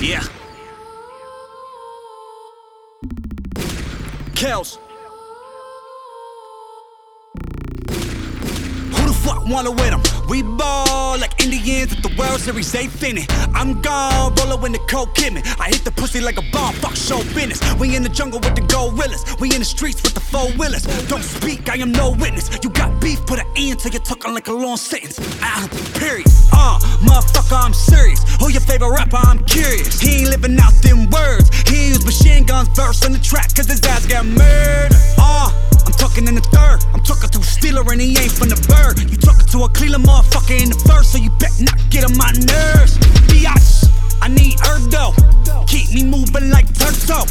Yeah. Kels. Wanna win 'em? We ball like Indians at the World Series, they finna. I'm gone, rollin' when the cold kid me. I hit the pussy like a bomb, fuck show business. We in the jungle with the gorillas. We in the streets with the four wheelers. Don't speak, I am no witness. You got beef, put an end to your talking like a long sentence. Ah, period. Uh, motherfucker, I'm serious. Who your favorite rapper? I'm curious. He ain't living out them words. He use machine guns burst on the track, cause his ass got murdered. To a Cleveland motherfucker in the first, so you bet not get on my nerves. Biatch, I need Erdo. Keep me moving like Turto.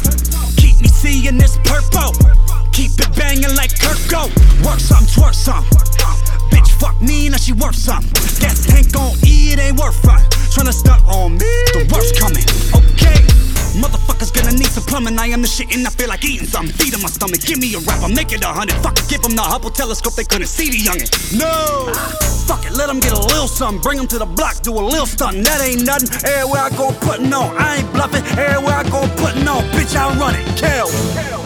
Keep me seeing this purple. Keep it banging like Kirko. Work some, twerk some. Bitch, fuck me, now she worth some. Gas tank on E, it ain't worth fun. Tryna stunt on I am the shit and I feel like eating something. Feed on my stomach. Give me a rapper, make it a hundred. Fuck it, give them the Hubble telescope. They couldn't see the youngin'. No. Fuck it, let them get a little something. Bring them to the block, do a little stunt. That ain't nothing. Everywhere I go, putting on. I ain't bluffing. Everywhere I go, putting on. Bitch, I run it. Kill. This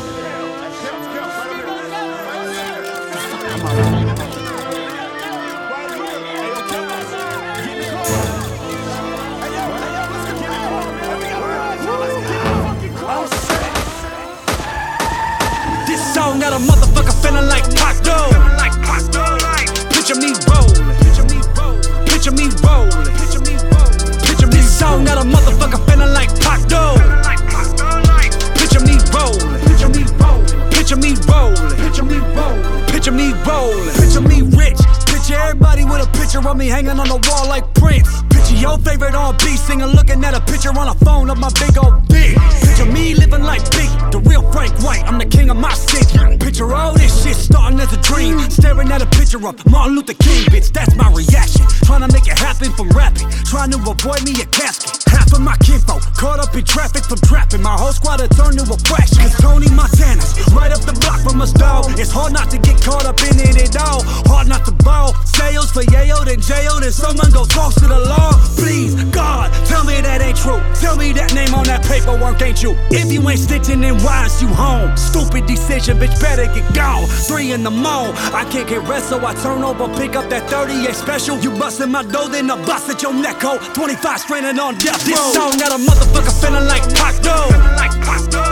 a motherfucker feeling like Pac Dog. Picture me rolling. Picture me rolling. Picture me rolling. Picture me. This song got a motherfucker feeling like Pac. Picture me rolling. Picture me rolling. Picture me rolling. Picture me rolling. Picture me rolling. Picture me rich. Picture everybody with a picture of me hanging on the wall like Prince. Picture your favorite on beat singing, looking at a picture on a phone of my big old starting as a dream. Staring at a picture of Martin Luther King, bitch. That's my reaction. Trying to make it happen from rapping. Trying to avoid me a casket. Half of my kinfolk caught up in traffic from trapping. My whole squad had turned to a fraction. Cause Tony Montana's right up the block from us, dog. It's hard not to get caught up in it at all. Hard not to ball. Sales for Yayo, then jail, then someone go talk to the law. Paperwork ain't you. If you ain't stitching, then why is you home? Stupid decision, bitch, better get gone. Three in the morning, I can't get rest, so I turn over, pick up that 38 special. You bustin' my dough, then I bust at your neck hole. 25 stranded on death row. This song got a motherfucker feeling like Pac Dog. Picture